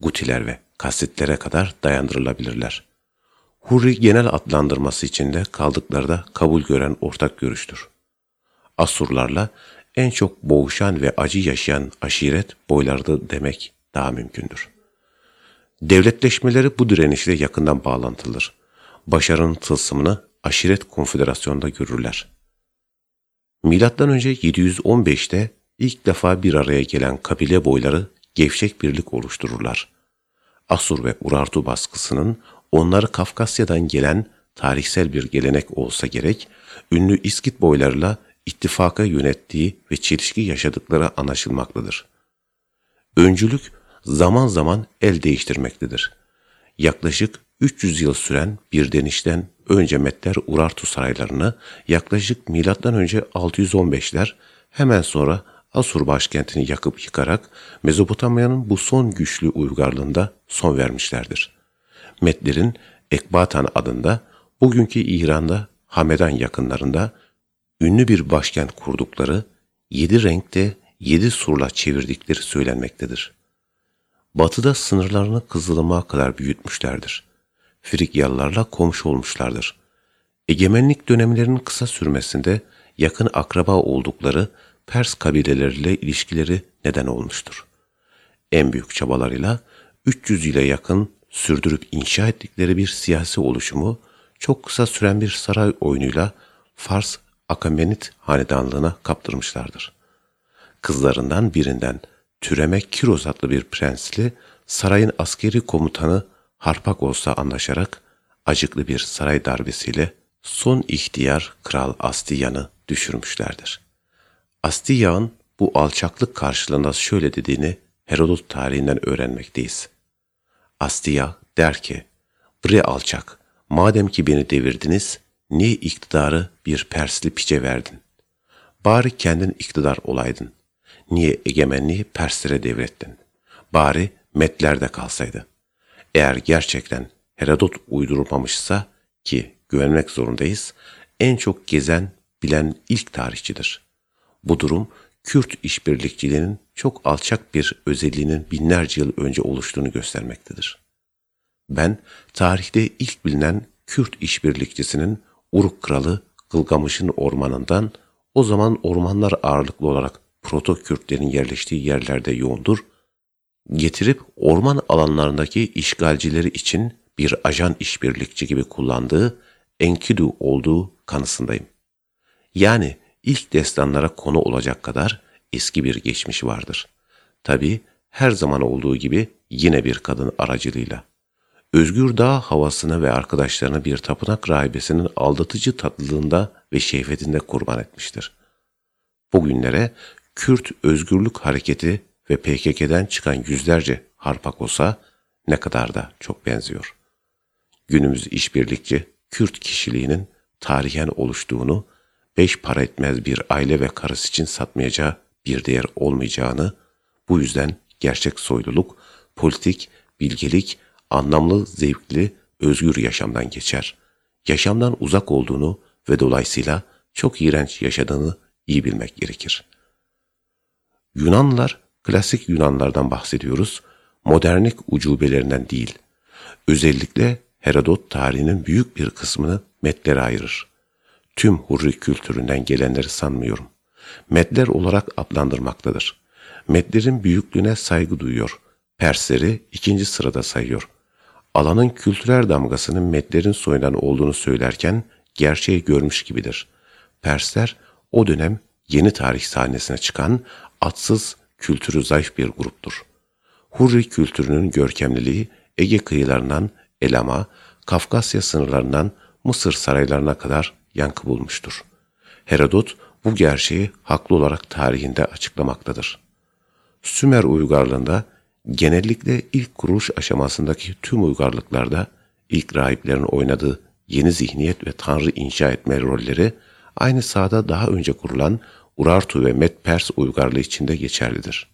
Gutiler ve kasitlere kadar dayandırılabilirler. Hurri genel adlandırması içinde kaldıkları da kabul gören ortak görüştür. Asurlarla en çok boğuşan ve acı yaşayan aşiret boylardı demek daha mümkündür. Devletleşmeleri bu direnişle yakından bağlantılıdır. Başarının tılsımını aşiret konfederasyonda görürler. Milattan önce 715'te ilk defa bir araya gelen kabile boyları gevşek birlik oluştururlar. Asur ve Urartu baskısının onları Kafkasya'dan gelen tarihsel bir gelenek olsa gerek, ünlü İskit boylarıyla ittifaka yönettiği ve çelişki yaşadıkları anlaşılmaktadır. Öncülük zaman zaman el değiştirmektedir. Yaklaşık 300 yıl süren bir denişten önce Metler Urartu saraylarını yaklaşık M.Ö. 615'ler hemen sonra Asur başkentini yakıp yıkarak Mezopotamya'nın bu son güçlü uygarlığında son vermişlerdir. Metlerin Ekbatan adında bugünkü İran'da Hamedan yakınlarında ünlü bir başkent kurdukları, yedi renkte yedi surla çevirdikleri söylenmektedir. Batıda sınırlarını Kızılırmak'a kadar büyütmüşlerdir. Frikyalılarla komşu olmuşlardır. Egemenlik dönemlerinin kısa sürmesinde yakın akraba oldukları Pers kabileleriyle ilişkileri neden olmuştur. En büyük çabalarıyla 300 ile yakın sürdürüp inşa ettikleri bir siyasi oluşumu çok kısa süren bir saray oyunuyla Fars Akamenit hanedanlığına kaptırmışlardır. Kızlarından birinden Türeme Kiroz adlı bir prensli sarayın askeri komutanı Harpagos'la anlaşarak acıklı bir saray darbesiyle son ihtiyar Kral Astiyan'ı düşürmüşlerdir. Astiyan bu alçaklık karşılığında şöyle dediğini Herodot tarihinden öğrenmekteyiz. Astiya der ki, Bre alçak, madem ki beni devirdiniz, niye iktidarı bir Persli piçe verdin? Bari kendin iktidar olaydın. Niye egemenliği Perslere devrettin? Bari Metlerde kalsaydı. Eğer gerçekten Herodot uydurmamışsa ki güvenmek zorundayız, en çok gezen, bilen ilk tarihçidir. Bu durum Kürt işbirlikçiliğinin çok alçak bir özelliğinin binlerce yıl önce oluştuğunu göstermektedir. Ben tarihte ilk bilinen Kürt işbirlikçisinin Uruk kralı Gılgamış'ın ormanından o zaman ormanlar ağırlıklı olarak Proto-Kürtlerin yerleştiği yerlerde yoğundur, getirip orman alanlarındaki işgalcileri için bir ajan işbirlikçi gibi kullandığı Enkidu olduğu kanısındayım. Yani ilk destanlara konu olacak kadar eski bir geçmiş vardır. Tabi her zaman olduğu gibi yine bir kadın aracılığıyla. Özgür Dağ havasını ve arkadaşlarını bir tapınak rahibesinin aldatıcı tatlılığında ve şehvetinde kurban etmiştir. Bugünlere Kürt Özgürlük Hareketi ve PKK'den çıkan yüzlerce Harpakos'a ne kadar da çok benziyor. Günümüz işbirlikçi Kürt kişiliğinin tarihen oluştuğunu, beş para etmez bir aile ve karısı için satmayacağı bir değer olmayacağını, bu yüzden gerçek soyluluk, politik, bilgelik, anlamlı, zevkli, özgür yaşamdan geçer. Yaşamdan uzak olduğunu ve dolayısıyla çok iğrenç yaşadığını iyi bilmek gerekir. Yunanlılar, klasik Yunanlardan bahsediyoruz, modernlik ucubelerinden değil. Özellikle Herodot tarihinin büyük bir kısmını metlere ayırır. Tüm Hurri kültüründen gelenleri sanmıyorum. Metler olarak adlandırmaktadır. Metlerin büyüklüğüne saygı duyuyor. Persleri ikinci sırada sayıyor. Alanın kültürel damgasının Metlerin soyundan olduğunu söylerken gerçeği görmüş gibidir. Persler o dönem yeni tarih sahnesine çıkan atsız, kültürü zayıf bir gruptur. Hurri kültürünün görkemliliği Ege kıyılarından Elama, Kafkasya sınırlarından Mısır saraylarına kadar yankı bulmuştur. Herodot bu gerçeği haklı olarak tarihinde açıklamaktadır. Sümer uygarlığında genellikle ilk kuruluş aşamasındaki tüm uygarlıklarda ilk rahiplerin oynadığı yeni zihniyet ve tanrı inşa etme rolleri aynı sahada daha önce kurulan Urartu ve Med-Pers uygarlığı içinde geçerlidir.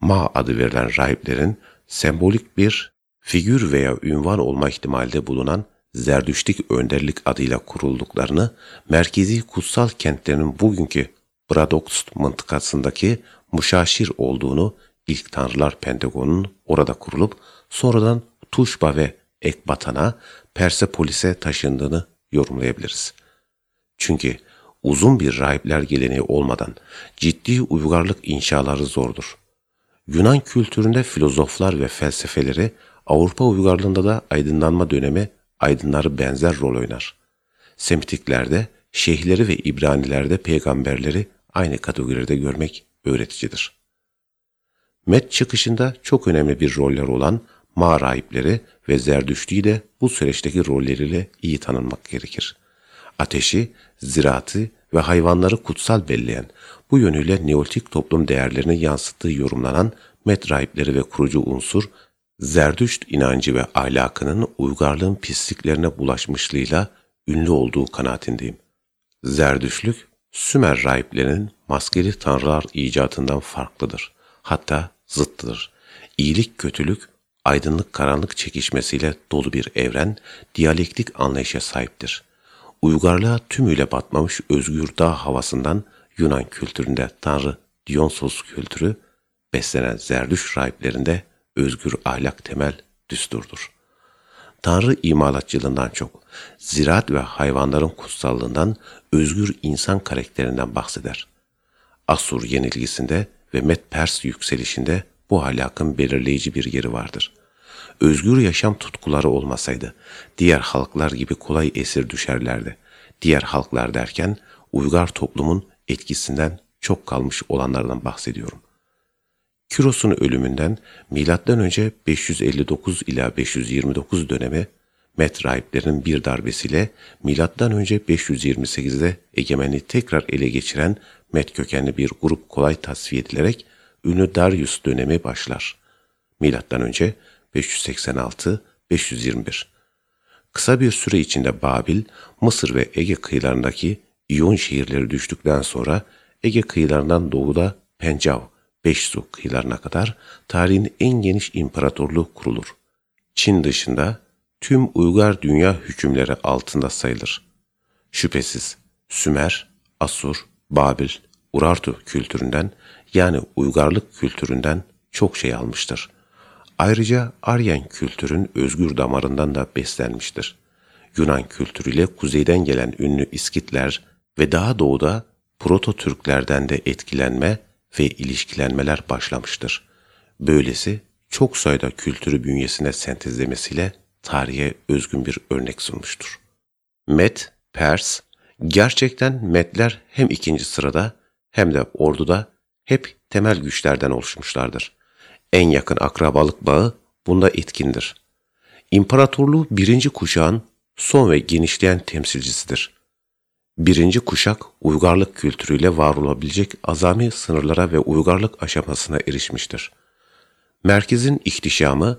Ma adı verilen rahiplerin sembolik bir figür veya ünvan olma ihtimalde bulunan Zerdüştik önderlik adıyla kurulduklarını, merkezi kutsal kentlerinin bugünkü Bradoxt mıntıkasındaki Muşaşir olduğunu ilk Tanrılar Pentagon'un orada kurulup sonradan Tuşba ve Ekbatan'a Persepolis'e taşındığını yorumlayabiliriz. Çünkü uzun bir rahipler geleneği olmadan ciddi uygarlık inşaları zordur. Yunan kültüründe filozoflar ve felsefeleri Avrupa uygarlığında da aydınlanma dönemi aydınları benzer rol oynar. Semitiklerde şeyhleri ve İbranilerde peygamberleri aynı kategoride görmek öğreticidir. Met çıkışında çok önemli bir roller olan Ma rahipleri ve Zerdüştü'yü de bu süreçteki rolleriyle iyi tanınmak gerekir. Ateşi, ziraatı ve hayvanları kutsal belleyen, bu yönüyle Neolitik toplum değerlerini yansıttığı yorumlanan Met rahipleri ve kurucu unsur Zerdüşt inancı ve ahlakının uygarlığın pisliklerine bulaşmışlığıyla ünlü olduğu kanaatindeyim. Zerdüşlük, Sümer rahiplerinin maskeli tanrılar icatından farklıdır. Hatta zıttıdır. İyilik kötülük, aydınlık karanlık çekişmesiyle dolu bir evren, diyalektik anlayışa sahiptir. Uygarlığa tümüyle batmamış özgür dağ havasından Yunan kültüründe Tanrı Dionysos kültürü, beslenen Zerdüş rahiplerinde özgür ahlak temel düsturdur. Tanrı imalatçılığından çok, ziraat ve hayvanların kutsallığından, özgür insan karakterinden bahseder. Asur yenilgisinde ve Med-Pers yükselişinde bu ahlakın belirleyici bir yeri vardır. Özgür yaşam tutkuları olmasaydı, diğer halklar gibi kolay esir düşerlerdi. diğer halklar derken uygar toplumun etkisinden çok kalmış olanlardan bahsediyorum. Küros'un ölümünden M.Ö. 559 ila 529 dönemi Met rahiplerinin bir darbesiyle M.Ö. 528'de egemenliği tekrar ele geçiren Met kökenli bir grup kolay tasfiye edilerek ünlü Darius dönemi başlar. M.Ö. 586-521 Kısa bir süre içinde Babil, Mısır ve Ege kıyılarındaki İyon şehirleri düştükten sonra Ege kıyılarından doğuda Pencav, Beş su kıyılarına kadar tarihin en geniş imparatorluğu kurulur. Çin dışında tüm uygar dünya hükümleri altında sayılır. Şüphesiz Sümer, Asur, Babil, Urartu kültüründen yani uygarlık kültüründen çok şey almıştır. Ayrıca Aryan kültürün özgür damarından da beslenmiştir. Yunan kültürüyle kuzeyden gelen ünlü İskitler ve daha doğuda Proto-Türklerden de etkilenme ve ilişkilenmeler başlamıştır. Böylesi çok sayıda kültürü bünyesine sentezlemesiyle tarihe özgün bir örnek sunmuştur. Met, Pers, gerçekten Metler hem ikinci sırada hem de orduda hep temel güçlerden oluşmuşlardır. En yakın akrabalık bağı bunda etkindir. İmparatorluğu birinci kuşağın son ve genişleyen temsilcisidir. Birinci kuşak uygarlık kültürüyle var olabilecek azami sınırlara ve uygarlık aşamasına erişmiştir. Merkezin ihtişamı,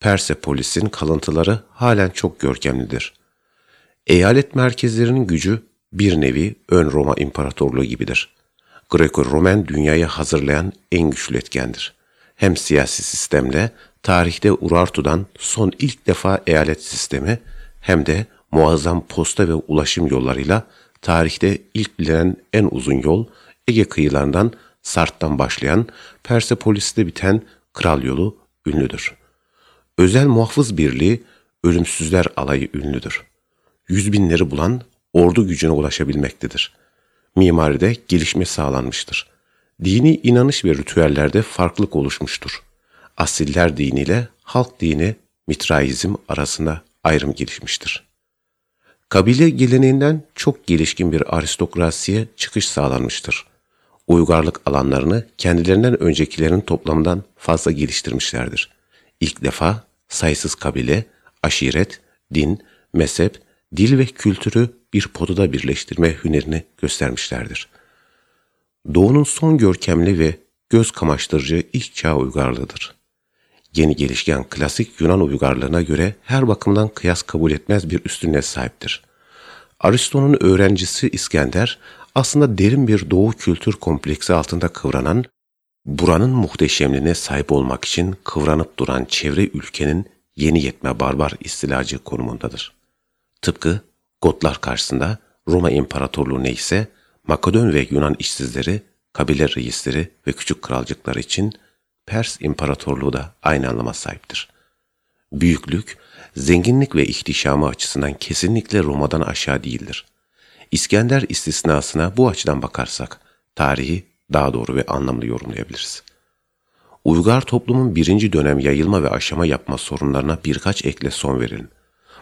Persepolis'in kalıntıları halen çok görkemlidir. Eyalet merkezlerinin gücü bir nevi ön Roma İmparatorluğu gibidir. Greco-Romen dünyayı hazırlayan en güçlü etkendir. Hem siyasi sistemle tarihte Urartu'dan son ilk defa eyalet sistemi hem de muazzam posta ve ulaşım yollarıyla tarihte ilk bilinen en uzun yol Ege kıyılarından Sart'tan başlayan Persepolis'te biten kral yolu ünlüdür. Özel muhafız birliği ölümsüzler alayı ünlüdür. Yüz binleri bulan ordu gücüne ulaşabilmektedir. Mimaride gelişme sağlanmıştır. Dini inanış ve ritüellerde farklılık oluşmuştur. Asiller diniyle halk dini Mitraizm arasında ayrım gelişmiştir. Kabile geleneğinden çok gelişkin bir aristokrasiye çıkış sağlanmıştır. Uygarlık alanlarını kendilerinden öncekilerin toplamından fazla geliştirmişlerdir. İlk defa sayısız kabile, aşiret, din, mezhep, dil ve kültürü bir potada birleştirme hünerini göstermişlerdir. Doğu'nun son görkemli ve göz kamaştırıcı ilk çağ uygarlığıdır. Yeni gelişken klasik Yunan uygarlığına göre her bakımdan kıyas kabul etmez bir üstünlüğe sahiptir. Aristo'nun öğrencisi İskender aslında derin bir doğu kültür kompleksi altında kıvranan, buranın muhteşemliğine sahip olmak için kıvranıp duran çevre ülkenin yeni yetme barbar istilacı konumundadır. Tıpkı Gotlar karşısında Roma İmparatorluğu neyse, Makedon ve Yunan işsizleri, kabile reisleri ve küçük kralcıkları için Pers İmparatorluğu da aynı anlama sahiptir. Büyüklük, zenginlik ve ihtişamı açısından kesinlikle Roma'dan aşağı değildir. İskender istisnasına bu açıdan bakarsak, tarihi daha doğru ve anlamlı yorumlayabiliriz. Uygar toplumun birinci dönem yayılma ve aşama yapma sorunlarına birkaç ekle son verelim.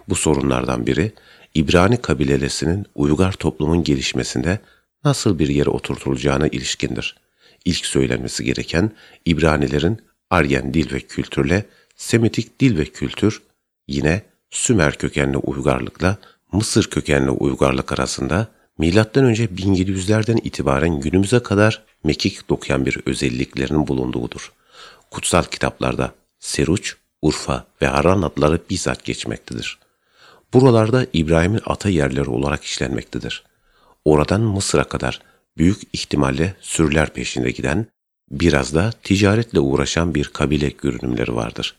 Bu sorunlardan biri, İbrani kabilelesinin uygar toplumun gelişmesinde nasıl bir yere oturtulacağına ilişkindir. İlk söylenmesi gereken İbranilerin Aryen dil ve kültürle Semitik dil ve kültür yine Sümer kökenli uygarlıkla Mısır kökenli uygarlık arasında M.Ö. 1700'lerden itibaren günümüze kadar mekik dokuyan bir özelliklerinin bulunduğudur. Kutsal kitaplarda Seruç, Urfa ve Haran adları bizzat geçmektedir. Buralarda İbrahim'in ata yerleri olarak işlenmektedir. Oradan Mısır'a kadar büyük ihtimalle sürüler peşinde giden, biraz da ticaretle uğraşan bir kabile görünümleri vardır.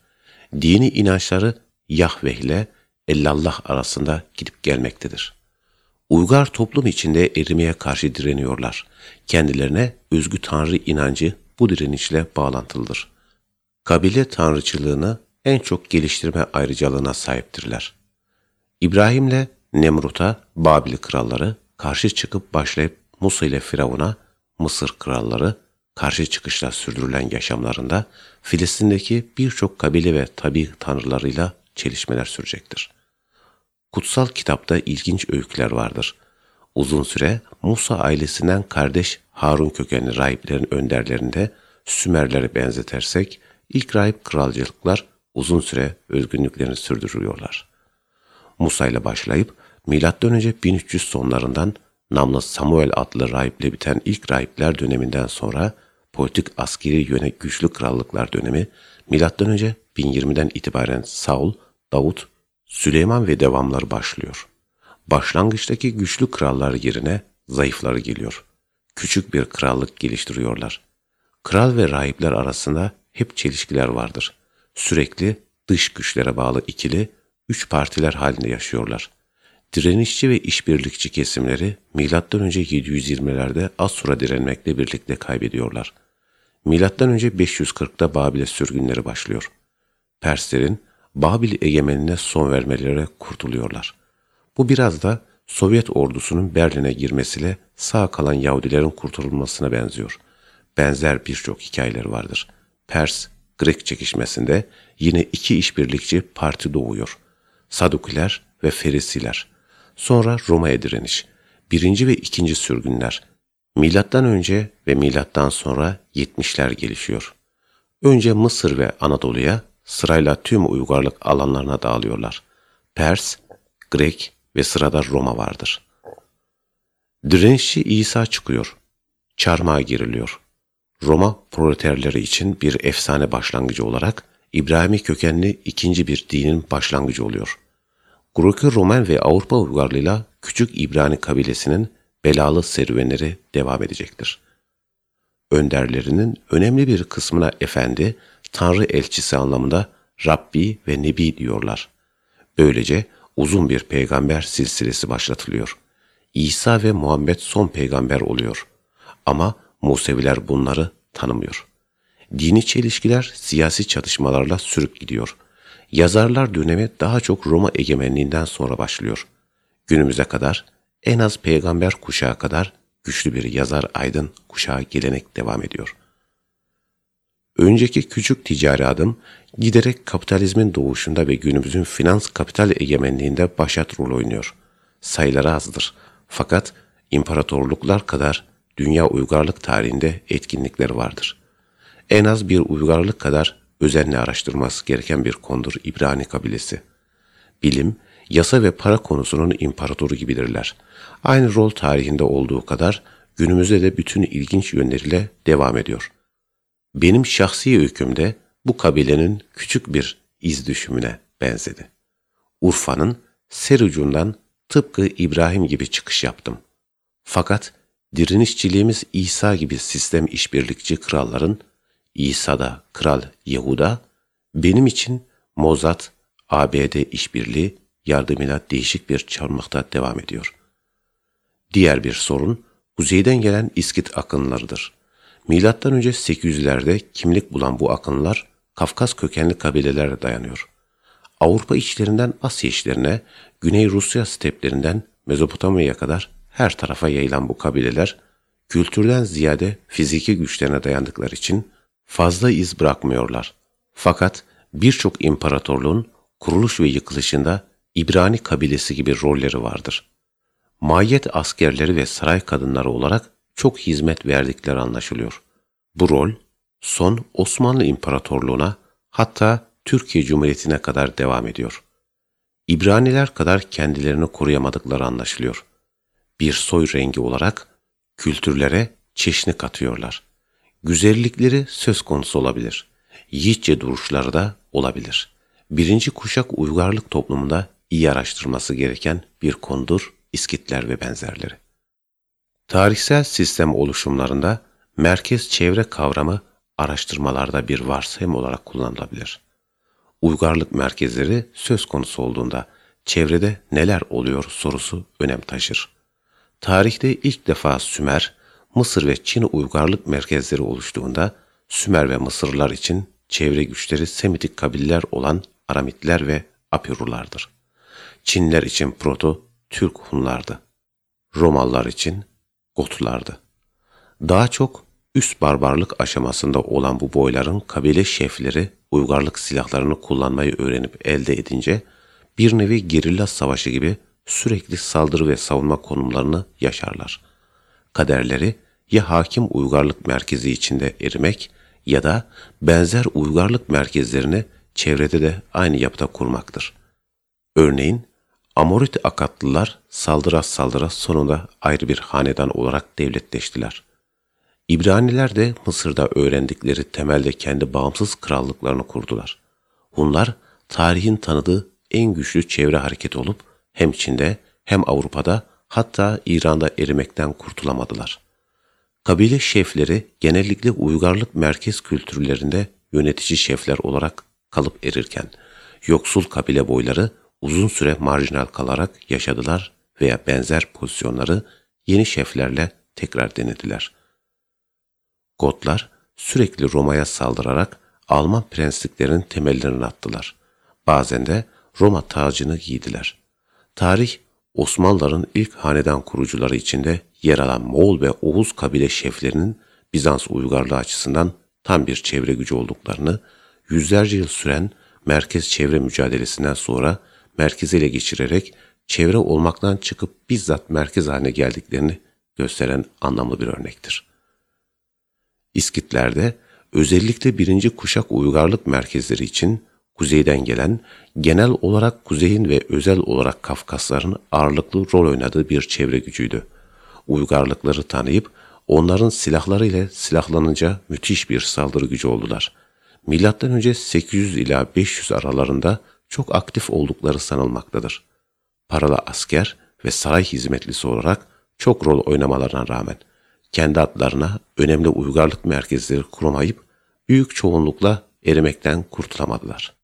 Dini inançları Yahveh ile Ellallah arasında gidip gelmektedir. Uygar toplum içinde erimeye karşı direniyorlar. Kendilerine özgü tanrı inancı bu direnişle bağlantılıdır. Kabile tanrıçılığını en çok geliştirme ayrıcalığına sahiptirler. İbrahim'le Nemrut'a Babil kralları karşı çıkıp başlayıp Musa ile Firavun'a Mısır kralları karşı çıkışla sürdürülen yaşamlarında Filistin'deki birçok kabile ve tabi tanrılarıyla çelişmeler sürecektir. Kutsal kitapta ilginç öyküler vardır. uzun süre Musa ailesinden kardeş Harun kökenli rahiplerin önderlerinde Sümerlere benzetersek ilk rahip kralcılıklar uzun süre özgünlüklerini sürdürüyorlar. Musa ile başlayıp M.Ö. 1300 sonlarından namlı Samuel adlı rahiple biten ilk rahipler döneminden sonra politik askeri yöne güçlü krallıklar dönemi M.Ö. 1020'den itibaren Saul, Davut, Süleyman ve devamları başlıyor. Başlangıçtaki güçlü krallar yerine zayıfları geliyor. Küçük bir krallık geliştiriyorlar. Kral ve rahipler arasında hep çelişkiler vardır. Sürekli dış güçlere bağlı ikili, üç partiler halinde yaşıyorlar. Direnişçi ve işbirlikçi kesimleri M.Ö. 720'lerde az sonra direnmekle birlikte kaybediyorlar. M.Ö. 540'da Babil'e sürgünleri başlıyor. Perslerin Babil egemenine son vermelere kurtuluyorlar. Bu biraz da Sovyet ordusunun Berlin'e girmesiyle sağ kalan Yahudilerin kurtulmasına benziyor. Benzer birçok hikayeler vardır. Pers, Grek çekişmesinde yine iki işbirlikçi parti doğuyor. Sadukiler ve Ferisiler. Sonra Roma'ya direniş. Birinci ve ikinci sürgünler. Milattan önce ve milattan sonra 70'ler gelişiyor. Önce Mısır ve Anadolu'ya sırayla tüm uygarlık alanlarına dağılıyorlar. Pers, Grek ve sırada Roma vardır. Direnişçi İsa çıkıyor. Çarmıha giriliyor. Roma proleterleri için bir efsane başlangıcı olarak İbrahimi kökenli ikinci bir dinin başlangıcı oluyor. Greco-Roman ve Avrupa uygarlığıyla küçük İbrani kabilesinin belalı serüvenleri devam edecektir. Önderlerinin önemli bir kısmına efendi, tanrı elçisi anlamında Rabbi ve Nebi diyorlar. Böylece uzun bir peygamber silsilesi başlatılıyor. İsa ve Muhammed son peygamber oluyor. Ama Museviler bunları tanımıyor. Dini çelişkiler siyasi çatışmalarla sürüp gidiyor. Yazarlar dönemi daha çok Roma egemenliğinden sonra başlıyor. Günümüze kadar en az peygamber kuşağı kadar güçlü bir yazar aydın kuşağı gelenek devam ediyor. Önceki küçük ticari adım giderek kapitalizmin doğuşunda ve günümüzün finans kapital egemenliğinde başat rol oynuyor. Sayıları azdır. Fakat imparatorluklar kadar dünya uygarlık tarihinde etkinlikleri vardır. En az bir uygarlık kadar özenle araştırması gereken bir konudur İbrani kabilesi. Bilim, yasa ve para konusunun imparatoru gibidirler. Aynı rol tarihinde olduğu kadar günümüzde de bütün ilginç yönleriyle devam ediyor. Benim şahsi öykümde bu kabilenin küçük bir iz düşümüne benzedi. Urfa'nın ser ucundan tıpkı İbrahim gibi çıkış yaptım. Fakat direnişçiliğimiz İsa gibi sistem işbirlikçi kralların, İsa'da kral Yehuda, benim için Mozat, ABD işbirliği yardımıyla değişik bir çarmıhta devam ediyor. Diğer bir sorun, kuzeyden gelen İskit akınlarıdır. Milattan önce 800'lerde kimlik bulan bu akınlar Kafkas kökenli kabilelere dayanıyor. Avrupa içlerinden Asya içlerine, Güney Rusya steplerinden Mezopotamya'ya kadar her tarafa yayılan bu kabileler, kültürden ziyade fiziki güçlerine dayandıkları için fazla iz bırakmıyorlar. Fakat birçok imparatorluğun kuruluş ve yıkılışında İbrani kabilesi gibi rolleri vardır. Mahiyet askerleri ve saray kadınları olarak çok hizmet verdikleri anlaşılıyor. Bu rol son Osmanlı İmparatorluğu'na hatta Türkiye Cumhuriyeti'ne kadar devam ediyor. İbraniler kadar kendilerini koruyamadıkları anlaşılıyor. Bir soy rengi olarak kültürlere çeşni katıyorlar. Güzellikleri söz konusu olabilir. Yiğitçe duruşları da olabilir. Birinci kuşak uygarlık toplumunda iyi araştırması gereken bir konudur İskitler ve benzerleri. Tarihsel sistem oluşumlarında merkez çevre kavramı araştırmalarda bir varsayım olarak kullanılabilir. Uygarlık merkezleri söz konusu olduğunda çevrede neler oluyor sorusu önem taşır. Tarihte ilk defa Sümer, Mısır ve Çin uygarlık merkezleri oluştuğunda Sümer ve Mısırlar için çevre güçleri Semitik kabiller olan Aramitler ve Apirulardır. Çinler için Proto, Türk Hunlardı. Romalılar için Gotlardı. Daha çok üst barbarlık aşamasında olan bu boyların kabile şefleri uygarlık silahlarını kullanmayı öğrenip elde edince bir nevi gerilla savaşı gibi sürekli saldırı ve savunma konumlarını yaşarlar. Kaderleri ya hakim uygarlık merkezi içinde erimek ya da benzer uygarlık merkezlerini çevrede de aynı yapıda kurmaktır. Örneğin Amorit Akatlılar saldıra saldıra sonunda ayrı bir hanedan olarak devletleştiler. İbraniler de Mısır'da öğrendikleri temelde kendi bağımsız krallıklarını kurdular. Hunlar tarihin tanıdığı en güçlü çevre hareketi olup hem Çin'de hem Avrupa'da hatta İran'da erimekten kurtulamadılar. Kabile şefleri genellikle uygarlık merkez kültürlerinde yönetici şefler olarak kalıp erirken, yoksul kabile boyları uzun süre marjinal kalarak yaşadılar veya benzer pozisyonları yeni şeflerle tekrar denediler. Gotlar sürekli Roma'ya saldırarak Alman prensliklerinin temellerini attılar. Bazen de Roma tacını giydiler. Tarih, Osmanlıların ilk hanedan kurucuları içinde yer alan Moğol ve Oğuz kabile şeflerinin Bizans uygarlığı açısından tam bir çevre gücü olduklarını, yüzlerce yıl süren merkez çevre mücadelesinden sonra merkez ele geçirerek çevre olmaktan çıkıp bizzat merkez haline geldiklerini gösteren anlamlı bir örnektir. İskitlerde özellikle birinci kuşak uygarlık merkezleri için kuzeyden gelen, genel olarak kuzeyin ve özel olarak Kafkasların ağırlıklı rol oynadığı bir çevre gücüydü. Uygarlıkları tanıyıp onların silahları ile silahlanınca müthiş bir saldırı gücü oldular. Milattan önce 800 ila 500 aralarında çok aktif oldukları sanılmaktadır. Paralı asker ve saray hizmetlisi olarak çok rol oynamalarına rağmen kendi adlarına önemli uygarlık merkezleri kuramayıp büyük çoğunlukla erimekten kurtulamadılar.